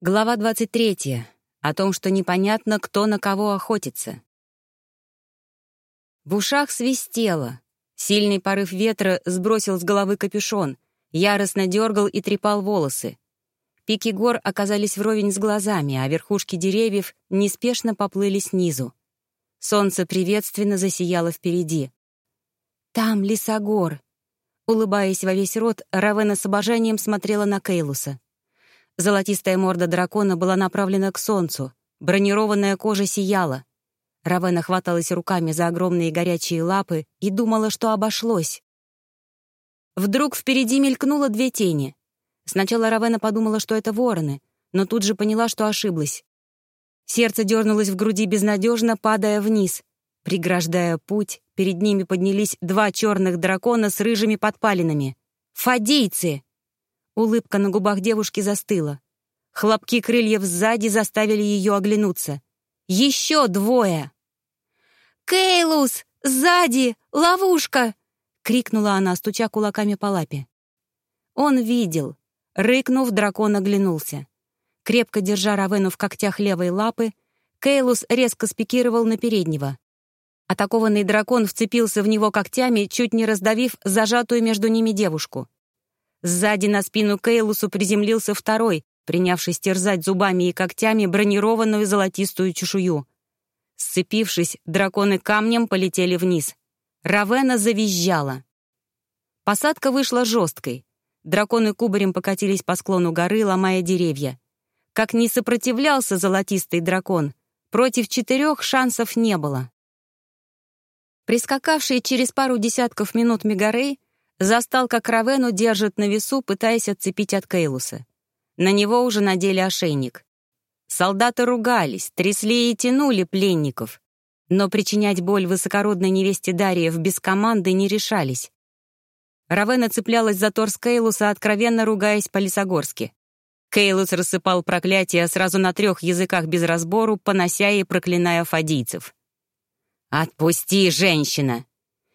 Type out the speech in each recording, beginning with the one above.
Глава 23. О том, что непонятно, кто на кого охотится. В ушах свистело. Сильный порыв ветра сбросил с головы капюшон, яростно дергал и трепал волосы. Пики гор оказались вровень с глазами, а верхушки деревьев неспешно поплыли снизу. Солнце приветственно засияло впереди. «Там лесогор!» Улыбаясь во весь рот, Равена с обожанием смотрела на Кейлуса. Золотистая морда дракона была направлена к солнцу. Бронированная кожа сияла. Равена хваталась руками за огромные горячие лапы и думала, что обошлось. Вдруг впереди мелькнуло две тени. Сначала Равена подумала, что это вороны, но тут же поняла, что ошиблась. Сердце дернулось в груди безнадежно, падая вниз. Преграждая путь, перед ними поднялись два черных дракона с рыжими подпалинами. «Фадийцы!» Улыбка на губах девушки застыла. Хлопки крыльев сзади заставили ее оглянуться. «Еще двое!» «Кейлус! Сзади! Ловушка!» — крикнула она, стуча кулаками по лапе. Он видел. Рыкнув, дракон оглянулся. Крепко держа Равену в когтях левой лапы, Кейлус резко спикировал на переднего. Атакованный дракон вцепился в него когтями, чуть не раздавив зажатую между ними девушку. Сзади на спину Кейлусу приземлился второй, принявшись терзать зубами и когтями бронированную золотистую чешую. Сцепившись, драконы камнем полетели вниз. Равена завизжала. Посадка вышла жесткой. Драконы кубарем покатились по склону горы, ломая деревья. Как не сопротивлялся золотистый дракон, против четырех шансов не было. Прискакавший через пару десятков минут Мегарей Застал, как Равену держит на весу, пытаясь отцепить от Кейлуса. На него уже надели ошейник. Солдаты ругались, трясли и тянули пленников. Но причинять боль высокородной невесте Дарьев без команды не решались. Равена цеплялась за торс Кейлуса, откровенно ругаясь по-лисогорски. Кейлус рассыпал проклятия сразу на трех языках без разбору, понося и проклиная фадийцев. «Отпусти, женщина!»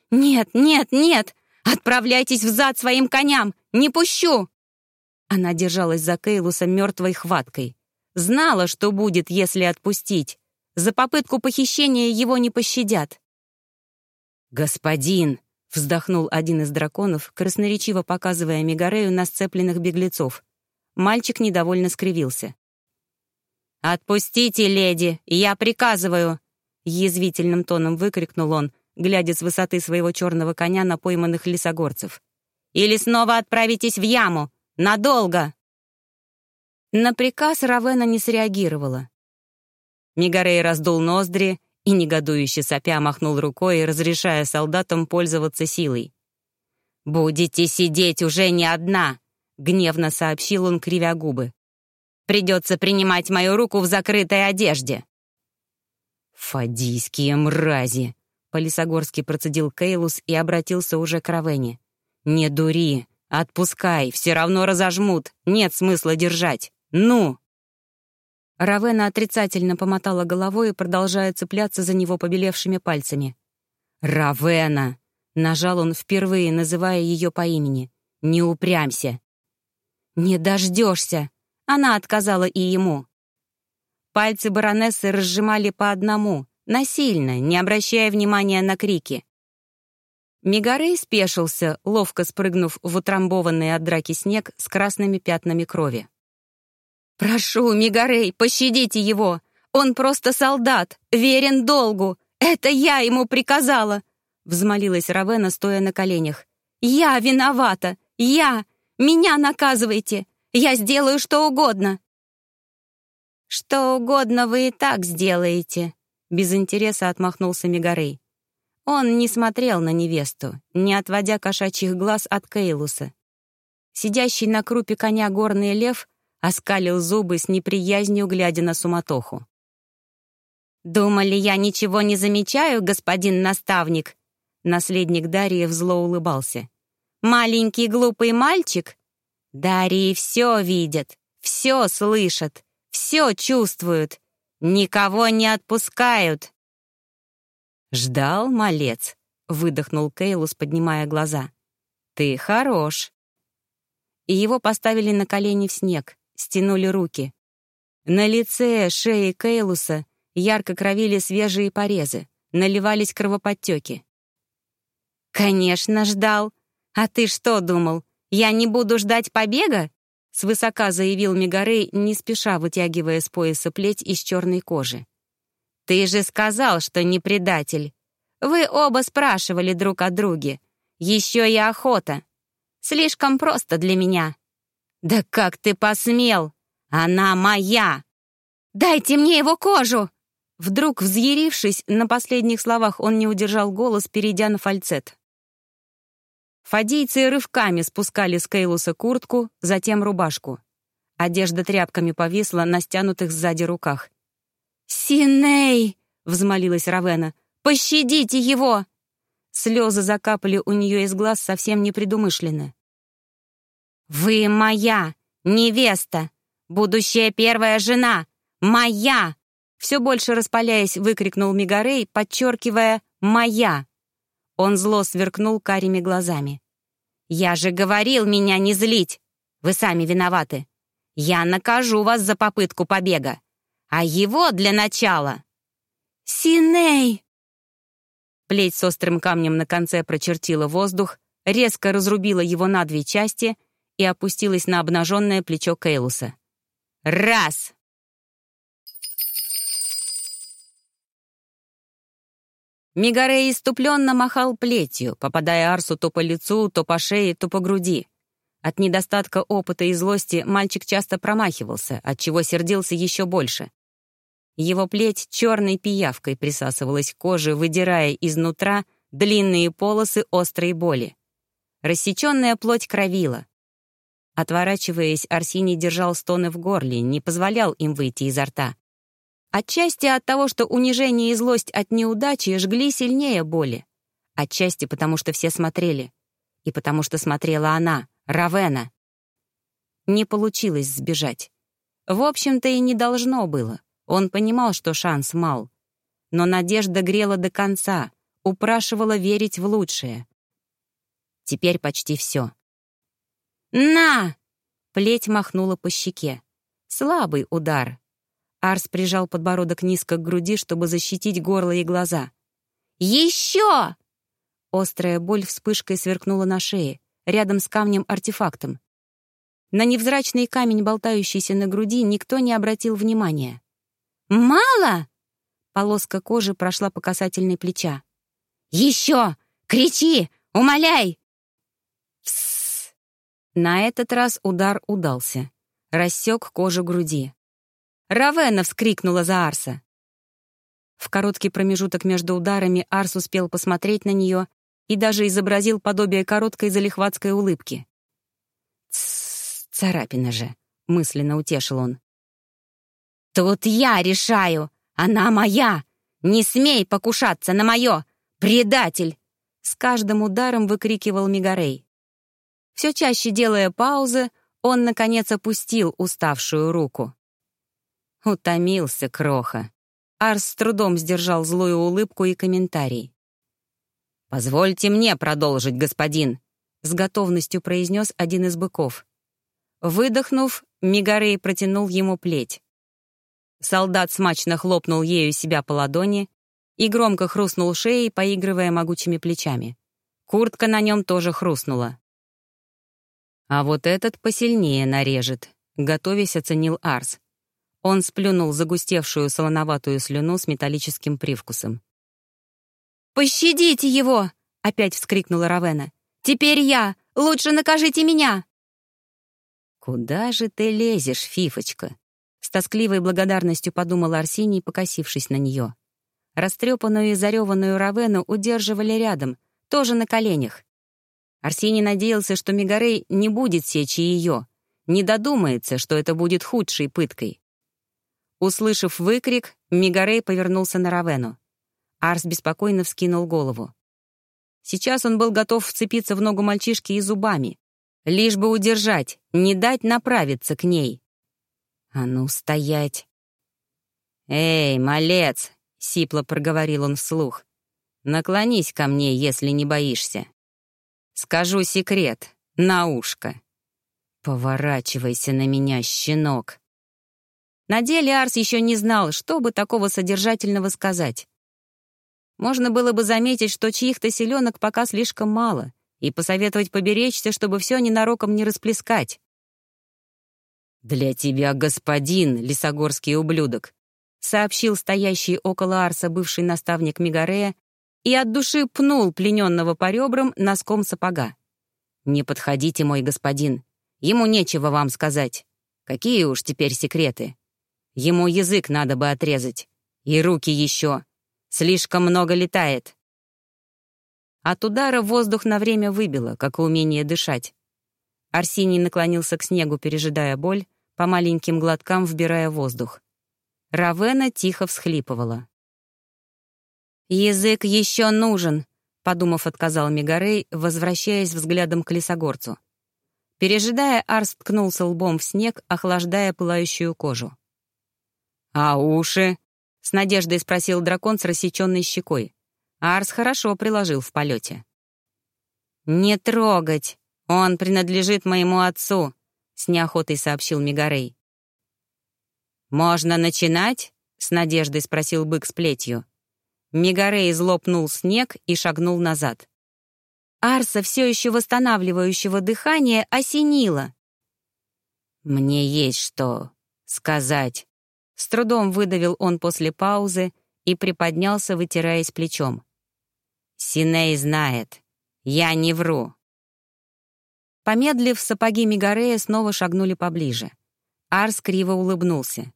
«Нет, нет, нет!» «Отправляйтесь взад своим коням! Не пущу!» Она держалась за Кейлуса мертвой хваткой. Знала, что будет, если отпустить. За попытку похищения его не пощадят. «Господин!» — вздохнул один из драконов, красноречиво показывая Мегарею на сцепленных беглецов. Мальчик недовольно скривился. «Отпустите, леди! Я приказываю!» Язвительным тоном выкрикнул он, глядя с высоты своего черного коня на пойманных лесогорцев. «Или снова отправитесь в яму! Надолго!» На приказ Равена не среагировала. Мигарей раздул ноздри и, негодующе сопя, махнул рукой, разрешая солдатам пользоваться силой. «Будете сидеть уже не одна!» — гневно сообщил он, кривя губы. «Придется принимать мою руку в закрытой одежде!» «Фадийские мрази!» Полисогорский процедил Кейлус и обратился уже к Равене. «Не дури! Отпускай! Все равно разожмут! Нет смысла держать! Ну!» Равена отрицательно помотала головой и продолжая цепляться за него побелевшими пальцами. «Равена!» — нажал он впервые, называя ее по имени. «Не упрямься!» «Не дождешься!» — она отказала и ему. Пальцы баронессы разжимали по одному, Насильно, не обращая внимания на крики. Мигарей спешился, ловко спрыгнув в утрамбованный от драки снег с красными пятнами крови. «Прошу, Мигарей, пощадите его! Он просто солдат, верен долгу! Это я ему приказала!» Взмолилась Равена, стоя на коленях. «Я виновата! Я! Меня наказывайте! Я сделаю что угодно!» «Что угодно вы и так сделаете», без интереса отмахнулся Мегарей. Он не смотрел на невесту, не отводя кошачьих глаз от Кейлуса. Сидящий на крупе коня горный лев оскалил зубы с неприязнью, глядя на суматоху. «Думали, я ничего не замечаю, господин наставник?» Наследник Дарьи зло улыбался. «Маленький глупый мальчик? Дарьи все видят, все слышат, все чувствуют. «Никого не отпускают!» «Ждал, малец», — выдохнул Кейлус, поднимая глаза. «Ты хорош». И его поставили на колени в снег, стянули руки. На лице, шее Кейлуса ярко кровили свежие порезы, наливались кровоподтеки. «Конечно, ждал. А ты что думал, я не буду ждать побега?» Свысока заявил Мегарей, не спеша вытягивая с пояса плеть из черной кожи. «Ты же сказал, что не предатель. Вы оба спрашивали друг о друге. Еще и охота. Слишком просто для меня». «Да как ты посмел? Она моя!» «Дайте мне его кожу!» Вдруг, взъярившись, на последних словах он не удержал голос, перейдя на фальцет. Фадийцы рывками спускали с Кейлуса куртку, затем рубашку. Одежда тряпками повисла на стянутых сзади руках. «Синей!» — взмолилась Равена. «Пощадите его!» Слезы закапали у нее из глаз совсем непредумышленно. «Вы моя невеста, будущая первая жена, моя!» Все больше распаляясь, выкрикнул Мигарей, подчеркивая «моя». Он зло сверкнул карими глазами. «Я же говорил меня не злить! Вы сами виноваты! Я накажу вас за попытку побега! А его для начала...» «Синей!» Плеть с острым камнем на конце прочертила воздух, резко разрубила его на две части и опустилась на обнаженное плечо Кейлуса. «Раз!» Мигарей иступленно махал плетью, попадая Арсу то по лицу, то по шее, то по груди. От недостатка опыта и злости мальчик часто промахивался, отчего сердился еще больше. Его плеть черной пиявкой присасывалась к коже, выдирая изнутра длинные полосы острой боли. Рассеченная плоть кровила. Отворачиваясь, Арсений держал стоны в горле, не позволял им выйти изо рта. Отчасти от того, что унижение и злость от неудачи жгли сильнее боли. Отчасти потому, что все смотрели. И потому, что смотрела она, Равена. Не получилось сбежать. В общем-то, и не должно было. Он понимал, что шанс мал. Но надежда грела до конца, упрашивала верить в лучшее. Теперь почти все. «На!» Плеть махнула по щеке. Слабый удар, Арс прижал подбородок низко к груди, чтобы защитить горло и глаза. «Еще!» Острая боль вспышкой сверкнула на шее, рядом с камнем-артефактом. На невзрачный камень, болтающийся на груди, никто не обратил внимания. «Мало!» Полоска кожи прошла по касательной плеча. «Еще! Кричи! Умоляй!» Псс! На этот раз удар удался. Рассек кожу груди. «Равена!» — вскрикнула за Арса. В короткий промежуток между ударами Арс успел посмотреть на нее и даже изобразил подобие короткой залихватской улыбки. «Тссс, царапина же», — мысленно утешил он. «Тут я решаю! Она моя! Не смей покушаться на мое! Предатель!» С каждым ударом выкрикивал Мигарей. Все чаще делая паузы, он, наконец, опустил уставшую руку. Утомился Кроха. Арс с трудом сдержал злую улыбку и комментарий. «Позвольте мне продолжить, господин», — с готовностью произнес один из быков. Выдохнув, Мигарей протянул ему плеть. Солдат смачно хлопнул ею себя по ладони и громко хрустнул шеей, поигрывая могучими плечами. Куртка на нем тоже хрустнула. «А вот этот посильнее нарежет», — готовясь оценил Арс. Он сплюнул загустевшую солоноватую слюну с металлическим привкусом. «Пощадите его!» — опять вскрикнула Равена. «Теперь я! Лучше накажите меня!» «Куда же ты лезешь, фифочка?» С тоскливой благодарностью подумал Арсений, покосившись на нее. Растрепанную и зареванную Равену удерживали рядом, тоже на коленях. Арсений надеялся, что Мегарей не будет сечь ее, не додумается, что это будет худшей пыткой. Услышав выкрик, Мигарей повернулся на Равену. Арс беспокойно вскинул голову. Сейчас он был готов вцепиться в ногу мальчишки и зубами, лишь бы удержать, не дать направиться к ней. «А ну, стоять!» «Эй, малец!» — сипло проговорил он вслух. «Наклонись ко мне, если не боишься. Скажу секрет, на ушко. Поворачивайся на меня, щенок!» На деле Арс еще не знал, что бы такого содержательного сказать. Можно было бы заметить, что чьих-то селенок пока слишком мало, и посоветовать поберечься, чтобы все ненароком не расплескать. «Для тебя, господин, лесогорский ублюдок», сообщил стоящий около Арса бывший наставник Мигарея и от души пнул плененного по ребрам носком сапога. «Не подходите, мой господин. Ему нечего вам сказать. Какие уж теперь секреты. Ему язык надо бы отрезать. И руки еще. Слишком много летает». От удара воздух на время выбило, как и умение дышать. Арсений наклонился к снегу, пережидая боль, по маленьким глоткам вбирая воздух. Равена тихо всхлипывала. «Язык еще нужен», — подумав, отказал Мегарей, возвращаясь взглядом к лесогорцу. Пережидая, Арс ткнулся лбом в снег, охлаждая пылающую кожу. «А уши?» — с надеждой спросил дракон с рассеченной щекой. Арс хорошо приложил в полете. «Не трогать! Он принадлежит моему отцу», — с неохотой сообщил Мегарей. «Можно начинать?» — с надеждой спросил бык с плетью. Мегарей злопнул снег и шагнул назад. Арса, все еще восстанавливающего дыхание, осенило. «Мне есть что сказать», — с трудом выдавил он после паузы и приподнялся, вытираясь плечом. «Синей знает. Я не вру». Помедлив, сапоги Мигарея снова шагнули поближе. Арс криво улыбнулся.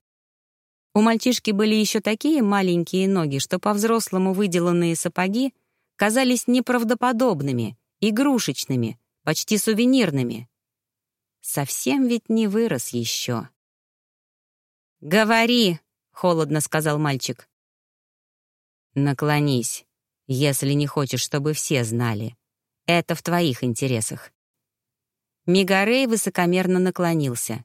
У мальчишки были еще такие маленькие ноги, что по-взрослому выделанные сапоги казались неправдоподобными, игрушечными, почти сувенирными. Совсем ведь не вырос еще. «Говори!» — холодно сказал мальчик. «Наклонись, если не хочешь, чтобы все знали. Это в твоих интересах». Мигарей высокомерно наклонился.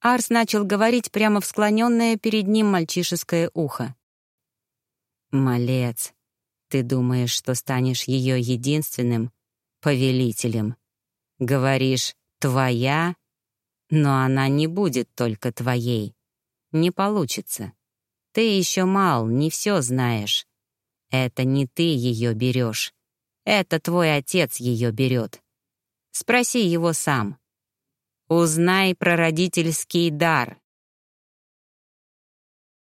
Арс начал говорить прямо в склоненное перед ним мальчишеское ухо. «Малец, ты думаешь, что станешь ее единственным повелителем. Говоришь, твоя, но она не будет только твоей. Не получится. Ты еще мал, не все знаешь. Это не ты ее берешь. Это твой отец ее берет. Спроси его сам. Узнай про родительский дар.